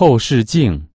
后视镜。